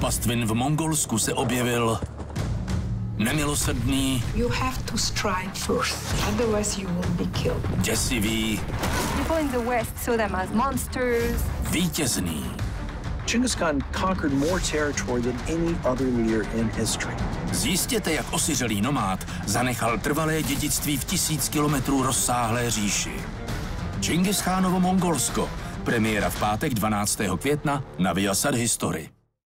pastvin v Mongolsku se objevil nemilosrdný, You have to strike first, otherwise you will be killed. děsivý, People in the West saw them as monsters. vítězný. Genghis Khan conquered more territory than any other leader in history. Zjistěte, jak osiřelý nomád zanechal trvalé dědictví v tisíc kilometrů rozsáhlé říši. Genghis Chánovo Mongolsko. Premiéra v pátek 12. května na Viasat History.